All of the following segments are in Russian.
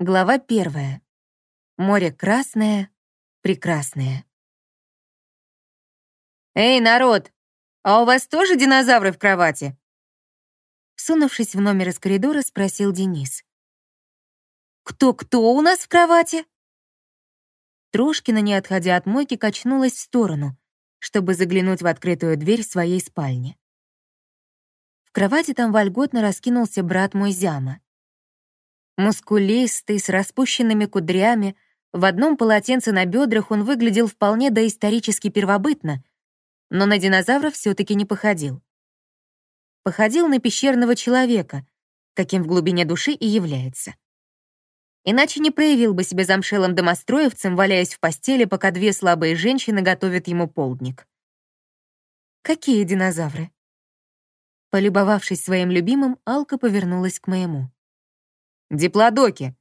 Глава первая. Море красное, прекрасное. «Эй, народ, а у вас тоже динозавры в кровати?» Сунувшись в номер из коридора, спросил Денис. «Кто-кто у нас в кровати?» Трошкина, не отходя от мойки, качнулась в сторону, чтобы заглянуть в открытую дверь своей спальни. В кровати там вольготно раскинулся брат мой Зяма. Мускулистый, с распущенными кудрями, в одном полотенце на бедрах он выглядел вполне доисторически первобытно, но на динозавра все таки не походил. Походил на пещерного человека, каким в глубине души и является. Иначе не проявил бы себя замшелым домостроевцем, валяясь в постели, пока две слабые женщины готовят ему полдник. Какие динозавры? Полюбовавшись своим любимым, Алка повернулась к моему. «Диплодоки!»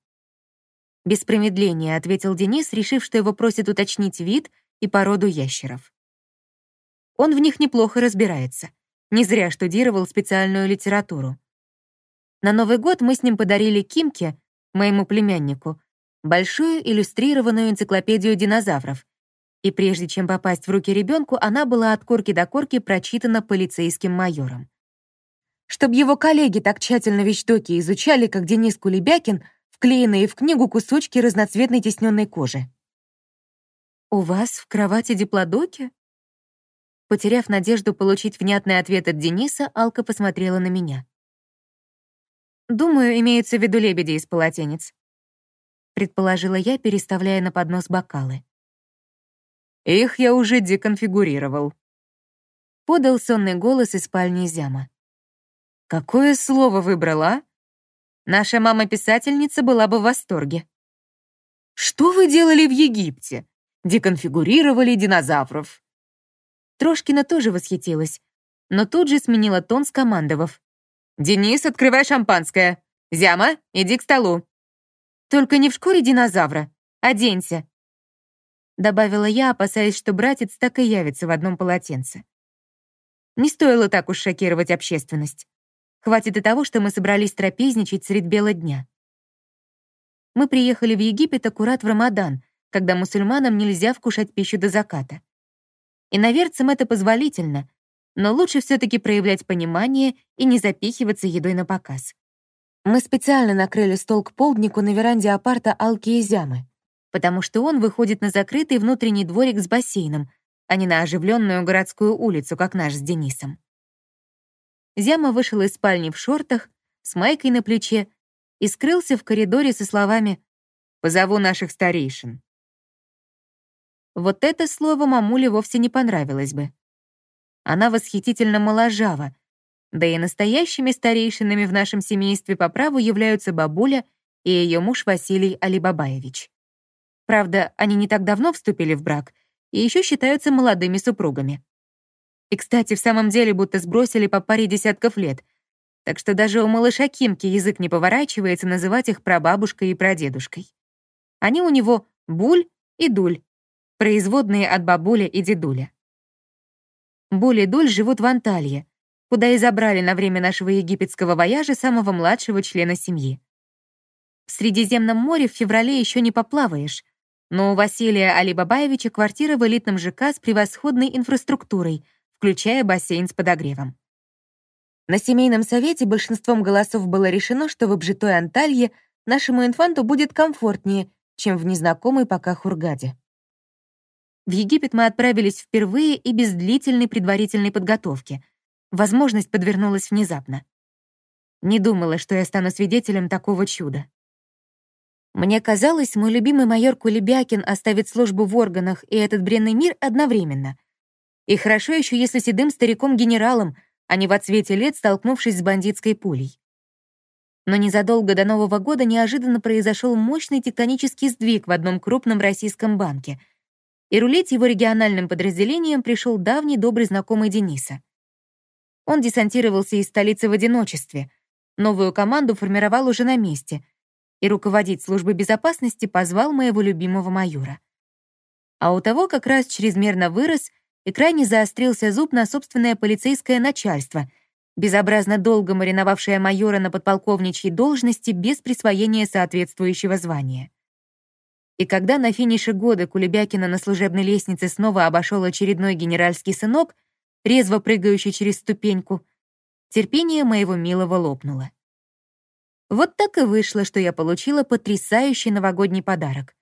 Без промедления ответил Денис, решив, что его просят уточнить вид и породу ящеров. Он в них неплохо разбирается. Не зря штудировал специальную литературу. На Новый год мы с ним подарили Кимке, моему племяннику, большую иллюстрированную энциклопедию динозавров. И прежде чем попасть в руки ребенку, она была от корки до корки прочитана полицейским майором. Чтоб его коллеги так тщательно вещдоки изучали, как Денис Кулебякин, вклеенные в книгу кусочки разноцветной тесненной кожи. «У вас в кровати диплодоки?» Потеряв надежду получить внятный ответ от Дениса, Алка посмотрела на меня. «Думаю, имеются в виду лебеди из полотенец», предположила я, переставляя на поднос бокалы. «Их я уже деконфигурировал», подал сонный голос из спальни Зяма. Какое слово выбрала? Наша мама-писательница была бы в восторге. Что вы делали в Египте? Деконфигурировали динозавров. Трошкина тоже восхитилась, но тут же сменила тон, скомандовав. «Денис, открывай шампанское. Зяма, иди к столу». «Только не в шкуре динозавра. Оденься», добавила я, опасаясь, что братец так и явится в одном полотенце. Не стоило так уж шокировать общественность. Хватит и того, что мы собрались трапезничать средь бела дня. Мы приехали в Египет аккурат в Рамадан, когда мусульманам нельзя вкушать пищу до заката. Иноверцам это позволительно, но лучше все таки проявлять понимание и не запихиваться едой на показ. Мы специально накрыли стол к полднику на веранде апарта Алки и Зямы, потому что он выходит на закрытый внутренний дворик с бассейном, а не на оживленную городскую улицу, как наш с Денисом. Зяма вышел из спальни в шортах, с майкой на плече и скрылся в коридоре со словами «Позову наших старейшин». Вот это слово мамуле вовсе не понравилось бы. Она восхитительно моложава, да и настоящими старейшинами в нашем семействе по праву являются бабуля и ее муж Василий Алибабаевич. Правда, они не так давно вступили в брак и еще считаются молодыми супругами. И, кстати, в самом деле будто сбросили по паре десятков лет. Так что даже у малыша Кимки язык не поворачивается называть их прабабушкой и прадедушкой. Они у него Буль и Дуль, производные от бабуля и дедуля. Буль и Дуль живут в Анталье, куда и забрали на время нашего египетского вояжа самого младшего члена семьи. В Средиземном море в феврале еще не поплаваешь, но у Василия Алибабаевича квартира в элитном ЖК с превосходной инфраструктурой — включая бассейн с подогревом. На семейном совете большинством голосов было решено, что в обжитой Анталье нашему инфанту будет комфортнее, чем в незнакомой пока Хургаде. В Египет мы отправились впервые и без длительной предварительной подготовки. Возможность подвернулась внезапно. Не думала, что я стану свидетелем такого чуда. Мне казалось, мой любимый майор Кулебякин оставит службу в органах и этот бренный мир одновременно — и хорошо еще, если седым стариком-генералом, а не в отсвете лет, столкнувшись с бандитской пулей. Но незадолго до Нового года неожиданно произошел мощный тектонический сдвиг в одном крупном российском банке, и рулить его региональным подразделением пришел давний добрый знакомый Дениса. Он десантировался из столицы в одиночестве, новую команду формировал уже на месте, и руководить службой безопасности позвал моего любимого майора. А у того как раз чрезмерно вырос и крайне заострился зуб на собственное полицейское начальство, безобразно долго мариновавшая майора на подполковничьей должности без присвоения соответствующего звания. И когда на финише года Кулебякина на служебной лестнице снова обошел очередной генеральский сынок, резво прыгающий через ступеньку, терпение моего милого лопнуло. Вот так и вышло, что я получила потрясающий новогодний подарок.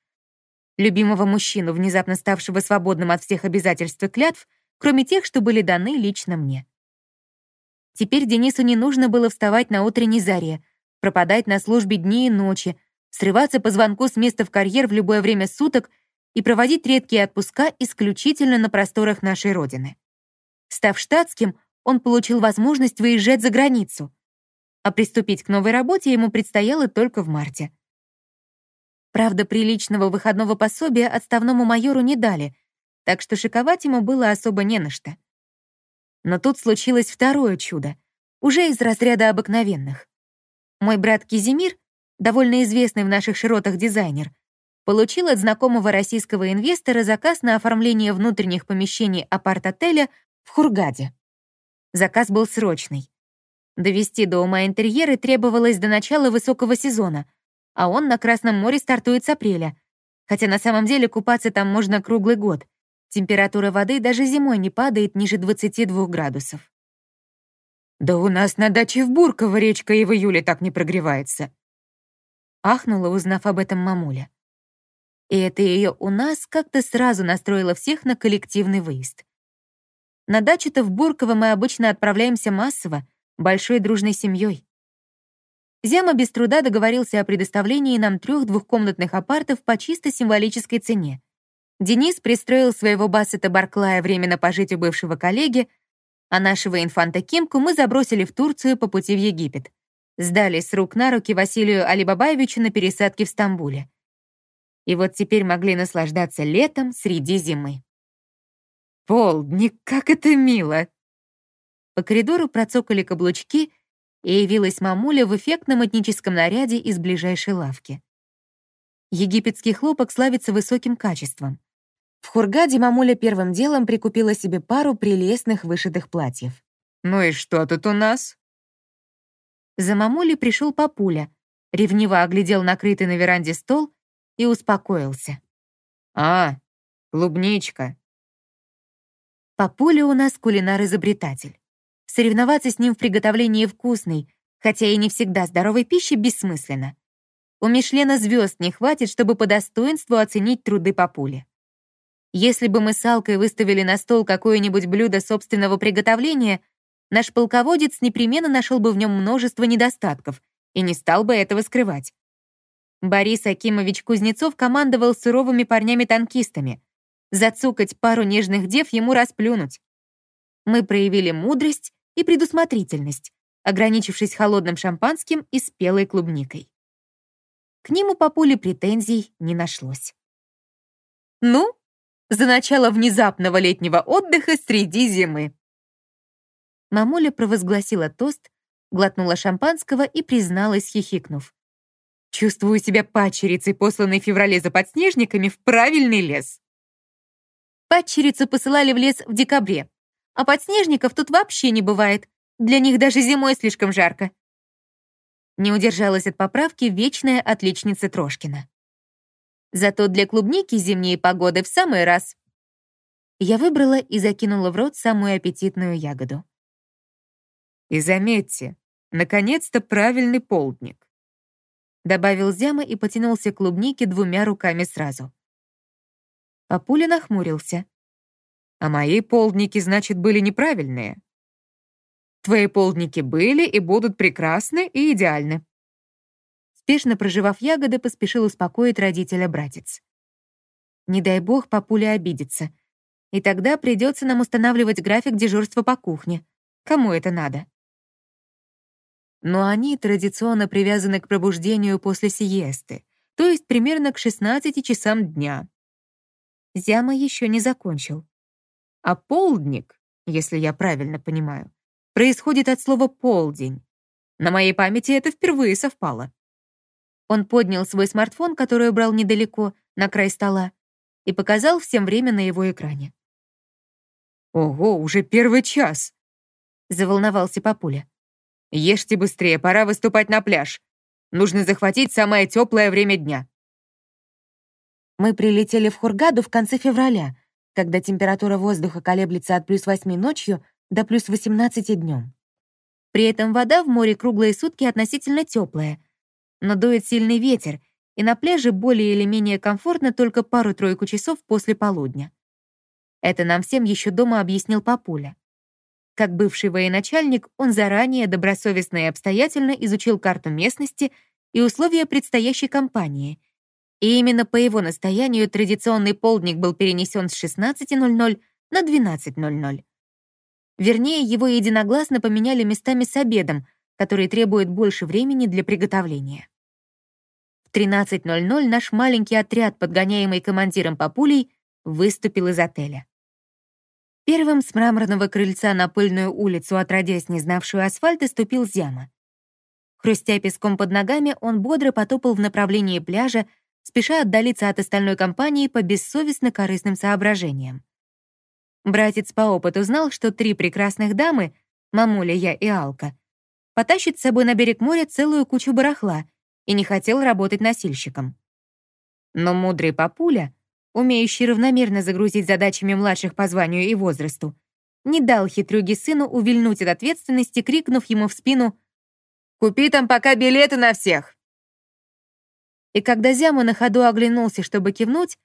Любимого мужчину, внезапно ставшего свободным от всех обязательств и клятв, кроме тех, что были даны лично мне. Теперь Денису не нужно было вставать на утренней заре, пропадать на службе дни и ночи, срываться по звонку с места в карьер в любое время суток и проводить редкие отпуска исключительно на просторах нашей Родины. Став штатским, он получил возможность выезжать за границу, а приступить к новой работе ему предстояло только в марте. Правда, приличного выходного пособия отставному майору не дали, так что шиковать ему было особо не на что. Но тут случилось второе чудо, уже из разряда обыкновенных. Мой брат Кизимир, довольно известный в наших широтах дизайнер, получил от знакомого российского инвестора заказ на оформление внутренних помещений апарт-отеля в Хургаде. Заказ был срочный. Довести до ума интерьеры требовалось до начала высокого сезона, а он на Красном море стартует с апреля, хотя на самом деле купаться там можно круглый год. Температура воды даже зимой не падает ниже 22 градусов. «Да у нас на даче в Бурково речка и в июле так не прогревается», ахнула, узнав об этом мамуля. И это ее у нас как-то сразу настроило всех на коллективный выезд. На дачу-то в Бурково мы обычно отправляемся массово, большой дружной семьей. Зяма без труда договорился о предоставлении нам трех двухкомнатных апартов по чисто символической цене. Денис пристроил своего Бассета Барклая временно пожить у бывшего коллеги, а нашего инфанта Кимку мы забросили в Турцию по пути в Египет. Сдали с рук на руки Василию Алибабаевичу на пересадке в Стамбуле. И вот теперь могли наслаждаться летом среди зимы. «Полдник, как это мило!» По коридору процокали каблучки, и явилась мамуля в эффектном этническом наряде из ближайшей лавки. Египетский хлопок славится высоким качеством. В Хургаде мамуля первым делом прикупила себе пару прелестных вышитых платьев. «Ну и что тут у нас?» За мамулей пришел папуля, ревниво оглядел накрытый на веранде стол и успокоился. «А, клубничка». Папуля у нас кулинар-изобретатель. Соревноваться с ним в приготовлении вкусной, хотя и не всегда здоровой пищи, бессмысленно. У Мишлена звезд не хватит, чтобы по достоинству оценить труды папули. Если бы мы с Алкой выставили на стол какое-нибудь блюдо собственного приготовления, наш полководец непременно нашел бы в нем множество недостатков и не стал бы этого скрывать. Борис Акимович Кузнецов командовал суровыми парнями-танкистами. Зацукать пару нежных дев ему расплюнуть. Мы проявили мудрость и предусмотрительность, ограничившись холодным шампанским и спелой клубникой. К нему по пуле претензий не нашлось. «Ну, за начало внезапного летнего отдыха среди зимы. Мамуля провозгласила тост, глотнула шампанского и призналась, хихикнув. «Чувствую себя пачерицей, посланной в феврале за подснежниками, в правильный лес». Падчерицу посылали в лес в декабре, а подснежников тут вообще не бывает. Для них даже зимой слишком жарко. Не удержалась от поправки вечная отличница Трошкина. Зато для клубники зимние погоды в самый раз. Я выбрала и закинула в рот самую аппетитную ягоду. «И заметьте, наконец-то правильный полдник», добавил Зяма и потянулся к клубнике двумя руками сразу. Папуля нахмурился. «А мои полдники, значит, были неправильные?» «Твои полдники были и будут прекрасны и идеальны», Спешно проживав ягоды, поспешил успокоить родителя братец. Не дай бог папуля обидится. И тогда придется нам устанавливать график дежурства по кухне. Кому это надо? Но они традиционно привязаны к пробуждению после сиесты, то есть примерно к 16 часам дня. Зяма еще не закончил. А полдник, если я правильно понимаю, происходит от слова «полдень». На моей памяти это впервые совпало. Он поднял свой смартфон, который убрал недалеко, на край стола, и показал всем время на его экране. «Ого, уже первый час!» — заволновался папуля. «Ешьте быстрее, пора выступать на пляж. Нужно захватить самое теплое время дня». Мы прилетели в Хургаду в конце февраля, когда температура воздуха колеблется от плюс 8 ночью до плюс 18 днем. При этом вода в море круглые сутки относительно теплая, но дует сильный ветер, и на пляже более или менее комфортно только пару-тройку часов после полудня. Это нам всем еще дома объяснил папуля. Как бывший военачальник, он заранее добросовестно и обстоятельно изучил карту местности и условия предстоящей кампании — и именно по его настоянию традиционный полдник был перенесен с 16.00 на 12.00. Вернее, его единогласно поменяли местами с обедом, который требует больше времени для приготовления. В 13.00 наш маленький отряд, подгоняемый командиром Папулей, выступил из отеля. Первым с мраморного крыльца на пыльную улицу, отродясь не знавшую асфальта, ступил Зяма. Хрустя песком под ногами, он бодро потопал в направлении пляжа, спеша отдалиться от остальной компании по бессовестно корыстным соображениям. Братец по опыту знал, что три прекрасных дамы, мамуля, я и Алка, потащит с собой на берег моря целую кучу барахла и не хотел работать носильщиком. Но мудрый папуля, умеющий равномерно загрузить задачами младших по званию и возрасту, не дал хитрюге сыну увильнуть от ответственности, крикнув ему в спину «Купи там пока билеты на всех!» И когда Зяма на ходу оглянулся, чтобы кивнуть,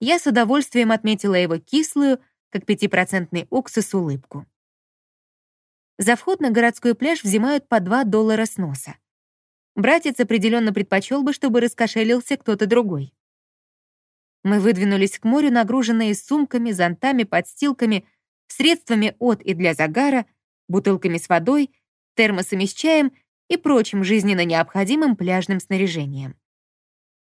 я с удовольствием отметила его кислую, как пятипроцентный уксус, улыбку. За вход на городской пляж взимают по 2 доллара с носа. Братец определенно предпочел бы, чтобы раскошелился кто-то другой. Мы выдвинулись к морю, нагруженные сумками, зонтами, подстилками, средствами от и для загара, бутылками с водой, термосами с чаем и прочим жизненно необходимым пляжным снаряжением.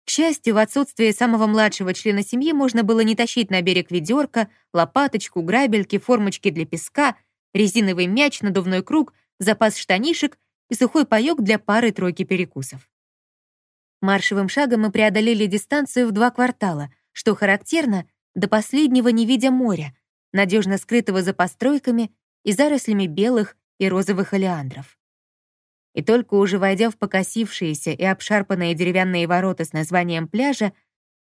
К счастью, в отсутствие самого младшего члена семьи можно было не тащить на берег ведерко, лопаточку, грабельки, формочки для песка, резиновый мяч, надувной круг, запас штанишек и сухой паёк для пары-тройки перекусов. Маршевым шагом мы преодолели дистанцию в два квартала, что характерно, до последнего не видя моря, надежно скрытого за постройками и зарослями белых и розовых олеандров и только уже войдя в покосившиеся и обшарпанные деревянные ворота с названием пляжа,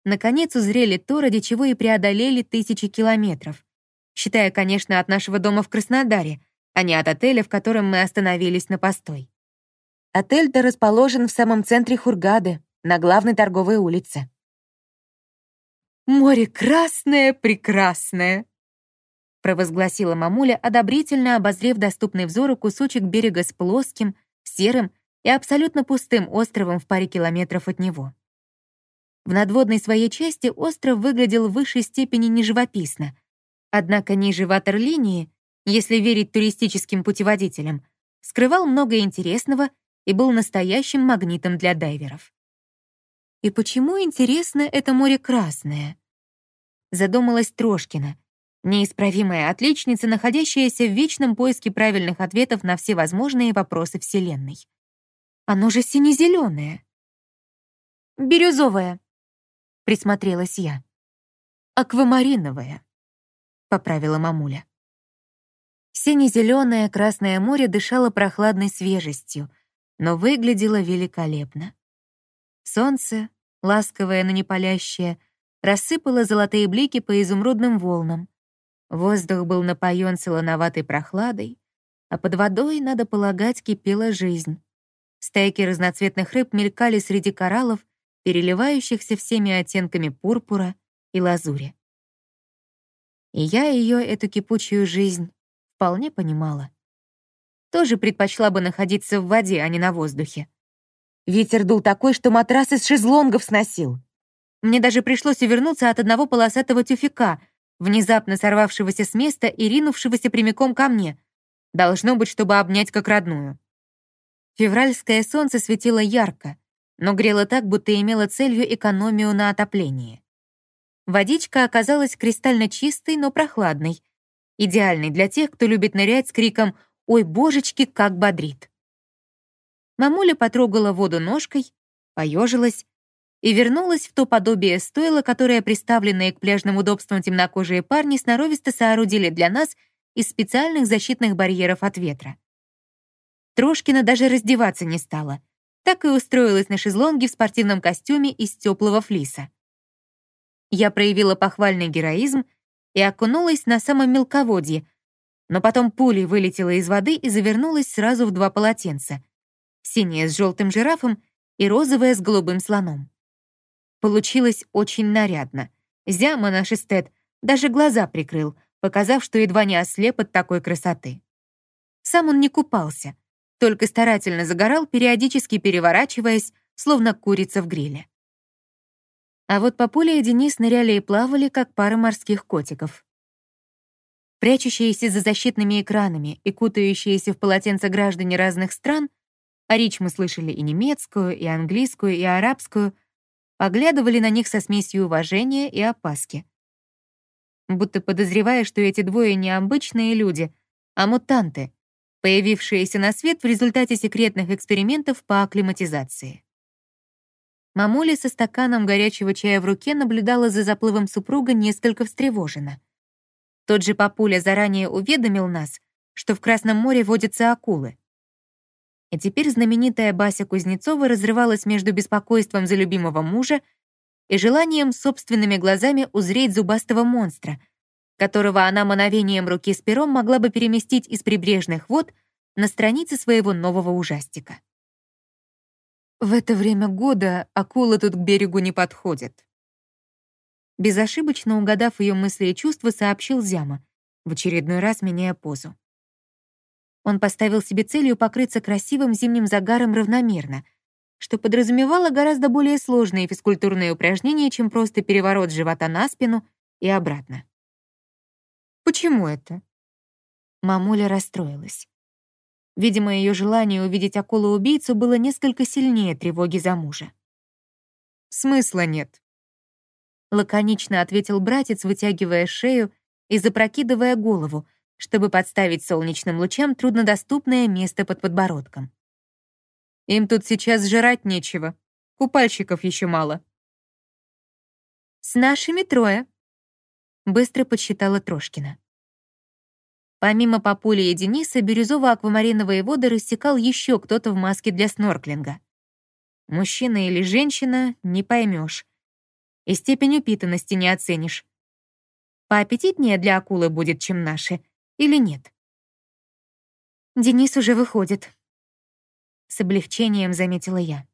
наконец узрели то, ради чего и преодолели тысячи километров, считая, конечно, от нашего дома в Краснодаре, а не от отеля, в котором мы остановились на постой. Отель-то расположен в самом центре Хургады, на главной торговой улице. «Море красное, прекрасное!» провозгласила мамуля, одобрительно обозрев доступный взору кусочек берега с плоским, серым и абсолютно пустым островом в паре километров от него. В надводной своей части остров выглядел в высшей степени неживописно, однако ниже ватерлинии, если верить туристическим путеводителям, скрывал много интересного и был настоящим магнитом для дайверов. И почему, интересно, это море красное? Задумалась Трошкина, Неисправимая отличница, находящаяся в вечном поиске правильных ответов на все возможные вопросы Вселенной. Оно же сине-зеленое. Бирюзовое, присмотрелась я. Аквамариновое, поправила мамуля. Сине-зеленое Красное море дышало прохладной свежестью, но выглядело великолепно. Солнце, ласковое, но не палящее, рассыпало золотые блики по изумрудным волнам, Воздух был напоен солоноватой прохладой, а под водой, надо полагать, кипела жизнь. Стайки разноцветных рыб мелькали среди кораллов, переливающихся всеми оттенками пурпура и лазури. И я ее, эту кипучую жизнь, вполне понимала. Тоже предпочла бы находиться в воде, а не на воздухе. Ветер дул такой, что матрас из шезлонгов сносил. Мне даже пришлось увернуться от одного полосатого тюфяка — внезапно сорвавшегося с места и ринувшегося прямиком ко мне. Должно быть, чтобы обнять как родную. Февральское солнце светило ярко, но грело так, будто имело целью экономию на отоплении. Водичка оказалась кристально чистой, но прохладной, идеальной для тех, кто любит нырять с криком «Ой, божечки, как бодрит!». Мамуля потрогала воду ножкой, поежилась и вернулась в то подобие стойла, которое приставленные к пляжным удобствам темнокожие парни сноровисто соорудили для нас из специальных защитных барьеров от ветра. Трошкина даже раздеваться не стала, так и устроилась на шезлонге в спортивном костюме из теплого флиса. Я проявила похвальный героизм и окунулась на самом мелководье, но потом пулей вылетела из воды и завернулась сразу в два полотенца. Синее с желтым жирафом и розовое с голубым слоном. Получилось очень нарядно. Зяма наш эстет даже глаза прикрыл, показав, что едва не ослеп от такой красоты. Сам он не купался, только старательно загорал, периодически переворачиваясь, словно курица в гриле. А вот Папуля и Денис ныряли и плавали, как пара морских котиков. Прячущиеся за защитными экранами и кутающиеся в полотенца граждане разных стран, а речь мы слышали и немецкую, и английскую, и арабскую, поглядывали на них со смесью уважения и опаски. Будто подозревая, что эти двое не обычные люди, а мутанты, появившиеся на свет в результате секретных экспериментов по акклиматизации. Мамуля со стаканом горячего чая в руке наблюдала за заплывом супруга несколько встревоженно. Тот же папуля заранее уведомил нас, что в Красном море водятся акулы. И теперь знаменитая Бася Кузнецова разрывалась между беспокойством за любимого мужа и желанием собственными глазами узреть зубастого монстра, которого она мановением руки с пером могла бы переместить из прибрежных вод на страницы своего нового ужастика. В это время года акула тут к берегу не подходит. Безошибочно угадав ее мысли и чувства, сообщил Зяма, в очередной раз меняя позу. Он поставил себе целью покрыться красивым зимним загаром равномерно, что подразумевало гораздо более сложные физкультурные упражнения, чем просто переворот живота на спину и обратно. «Почему это?» Мамуля расстроилась. Видимо, ее желание увидеть акулу-убийцу было несколько сильнее тревоги за мужа. «Смысла нет», — лаконично ответил братец, вытягивая шею и запрокидывая голову, чтобы подставить солнечным лучам труднодоступное место под подбородком. «Им тут сейчас жрать нечего, купальщиков еще мало». «С нашими трое», — быстро подсчитала Трошкина. Помимо Папули и Дениса, бирюзово-аквамариновые воды рассекал еще кто-то в маске для снорклинга. Мужчина или женщина — не поймешь. И степень упитанности не оценишь. Поаппетитнее для акулы будет, чем наши, или нет? Денис уже выходит. С облегчением заметила я.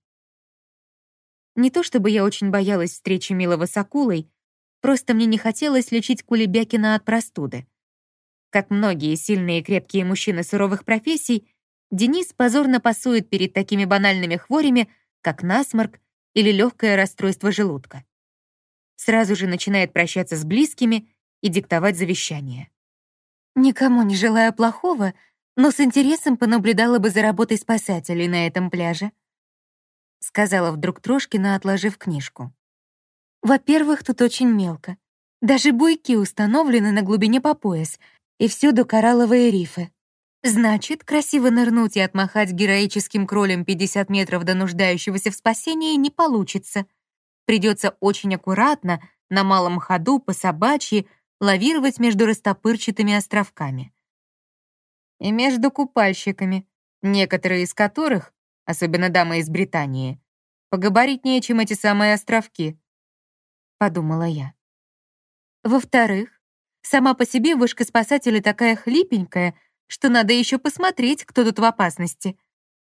Не то чтобы я очень боялась встречи Милого с акулой, просто мне не хотелось лечить Кулебякина от простуды. Как многие сильные и крепкие мужчины суровых профессий, Денис позорно пасует перед такими банальными хворями, как насморк или легкое расстройство желудка. Сразу же начинает прощаться с близкими и диктовать завещание. Никому не желая плохого, но с интересом понаблюдала бы за работой спасателей на этом пляже. Сказала вдруг Трошкина, отложив книжку. Во-первых, тут очень мелко. Даже буйки установлены на глубине по пояс — и всюду коралловые рифы. Значит, красиво нырнуть и отмахать героическим кролем 50 метров до нуждающегося в спасении не получится. Придется очень аккуратно, на малом ходу, по собачьи, лавировать между растопырчатыми островками. И между купальщиками, некоторые из которых, особенно дамы из Британии, погабаритнее, чем эти самые островки, подумала я. Во-вторых, Сама по себе вышка спасателя такая хлипенькая, что надо еще посмотреть, кто тут в опасности.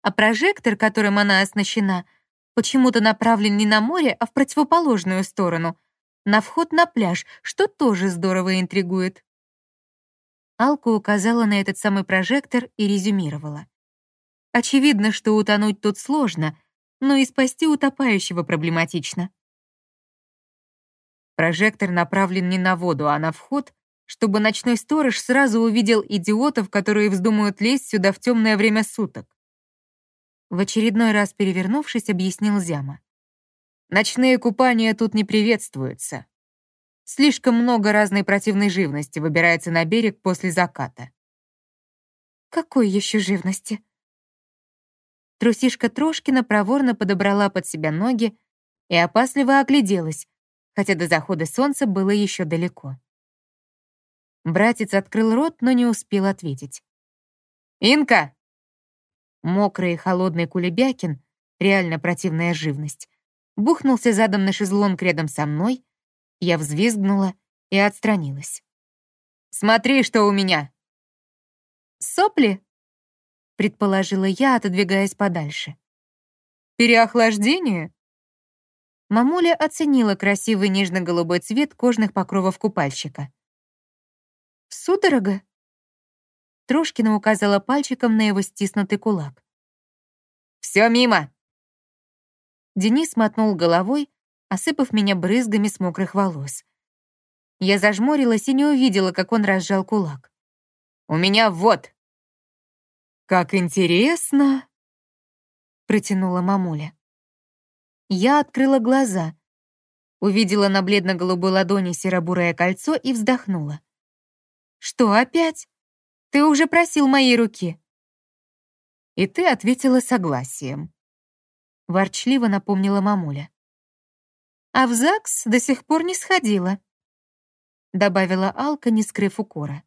А прожектор, которым она оснащена, почему-то направлен не на море, а в противоположную сторону, на вход на пляж, что тоже здорово интригует. Алка указала на этот самый прожектор и резюмировала. Очевидно, что утонуть тут сложно, но и спасти утопающего проблематично. Прожектор направлен не на воду, а на вход, чтобы ночной сторож сразу увидел идиотов, которые вздумают лезть сюда в темное время суток. В очередной раз перевернувшись, объяснил Зяма. Ночные купания тут не приветствуются. Слишком много разной противной живности выбирается на берег после заката. Какой еще живности? Трусишка Трошкина проворно подобрала под себя ноги и опасливо огляделась, хотя до захода солнца было еще далеко. Братец открыл рот, но не успел ответить. «Инка!» Мокрый и холодный Кулебякин, реально противная живность, бухнулся задом на шезлонг рядом со мной, я взвизгнула и отстранилась. «Смотри, что у меня!» «Сопли?» — предположила я, отодвигаясь подальше. «Переохлаждение?» Мамуля оценила красивый нежно-голубой цвет кожных покровов купальщика. «Судорога?» Трошкина указала пальчиком на его стиснутый кулак. «Все мимо!» Денис мотнул головой, осыпав меня брызгами с мокрых волос. Я зажмурилась и не увидела, как он разжал кулак. «У меня вот!» «Как интересно!» протянула мамуля. Я открыла глаза, увидела на бледно-голубой ладони серо-бурое кольцо и вздохнула. «Что опять? Ты уже просил моей руки». И ты ответила согласием. Ворчливо напомнила мамуля. А в ЗАГС до сих пор не сходила. Добавила Алка, не скрыв укора.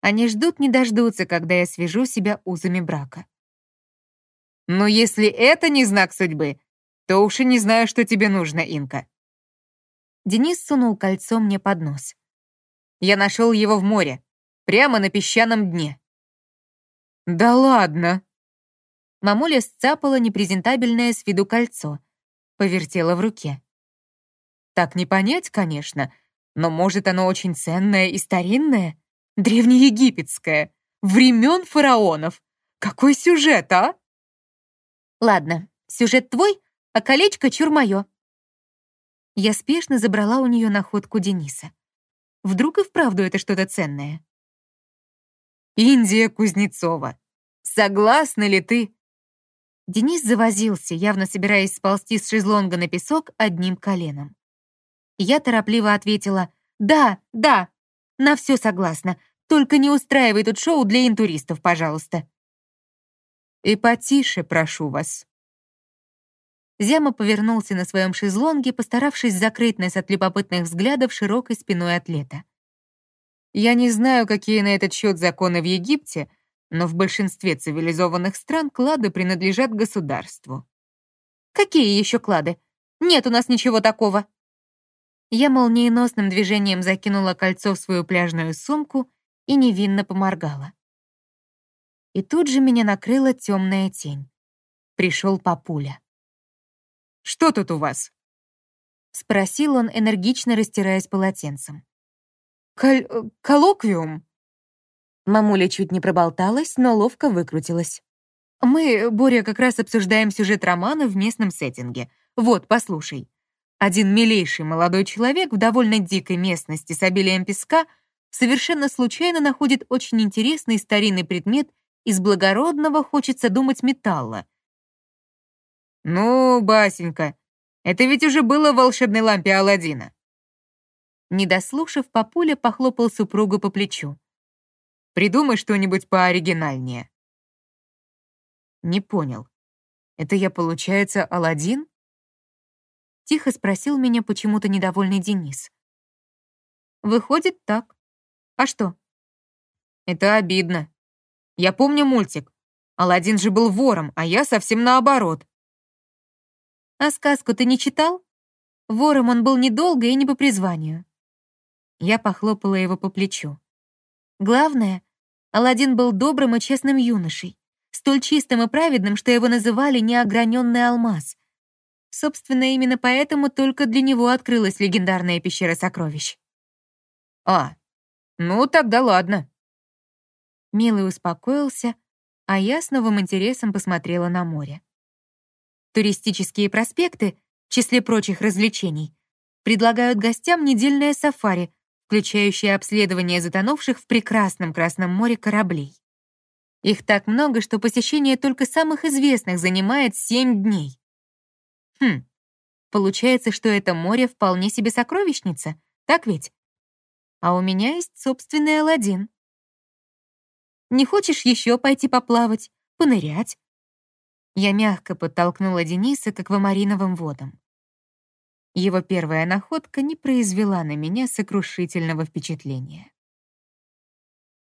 Они ждут не дождутся, когда я свяжу себя узами брака. Но если это не знак судьбы, то уж и не знаю, что тебе нужно, Инка. Денис сунул кольцо мне под нос. Я нашел его в море, прямо на песчаном дне. Да ладно. Мамуля сцапала непрезентабельное с виду кольцо, повертела в руке. Так не понять, конечно, но может оно очень ценное и старинное, древнеегипетское, времен фараонов. Какой сюжет, а? Ладно, сюжет твой, а колечко чур моё. Я спешно забрала у нее находку Дениса. Вдруг и вправду это что-то ценное. Индия Кузнецова. Согласна ли ты? Денис завозился, явно собираясь сползти с шезлонга на песок одним коленом. Я торопливо ответила «Да, да, на все согласна, только не устраивай тут шоу для интуристов, пожалуйста». «И потише, прошу вас». Зяма повернулся на своем шезлонге, постаравшись закрыть нас от любопытных взглядов широкой спиной атлета. Я не знаю, какие на этот счет законы в Египте, но в большинстве цивилизованных стран клады принадлежат государству. Какие еще клады? Нет у нас ничего такого. Я молниеносным движением закинула кольцо в свою пляжную сумку и невинно поморгала. И тут же меня накрыла темная тень. Пришел папуля. «Что тут у вас?» Спросил он, энергично растираясь полотенцем. Кол э, коллоквиум?» Мамуля чуть не проболталась, но ловко выкрутилась. «Мы, Боря, как раз обсуждаем сюжет романа в местном сеттинге. Вот, послушай. Один милейший молодой человек в довольно дикой местности с обилием песка совершенно случайно находит очень интересный старинный предмет из благородного, хочется думать, металла. «Ну, Басенька, это ведь уже было в волшебной лампе Аладдина. Не дослушав, папуля похлопал супругу по плечу. «Придумай что-нибудь пооригинальнее». Не понял. Это я, получается, Аладдин? Тихо спросил меня почему-то недовольный Денис. Выходит так. А что? Это обидно. Я помню мультик. Аладдин же был вором, а я совсем наоборот. А сказку ты не читал? Вором он был недолго и не по призванию. Я похлопала его по плечу. Главное, Аладдин был добрым и честным юношей, столь чистым и праведным, что его называли неограненный алмаз. Собственно, именно поэтому только для него открылась легендарная пещера сокровищ. А, ну тогда ладно. Милый успокоился, а я с новым интересом посмотрела на море. Туристические проспекты, в числе прочих развлечений, предлагают гостям недельное сафари, включающее обследование затонувших в прекрасном Красном море кораблей. Их так много, что посещение только самых известных занимает семь дней. Хм, получается, что это море вполне себе сокровищница, так ведь? А у меня есть собственный Аладдин. Не хочешь еще пойти поплавать, понырять? Я мягко подтолкнула Дениса к аквамариновым водам. Его первая находка не произвела на меня сокрушительного впечатления.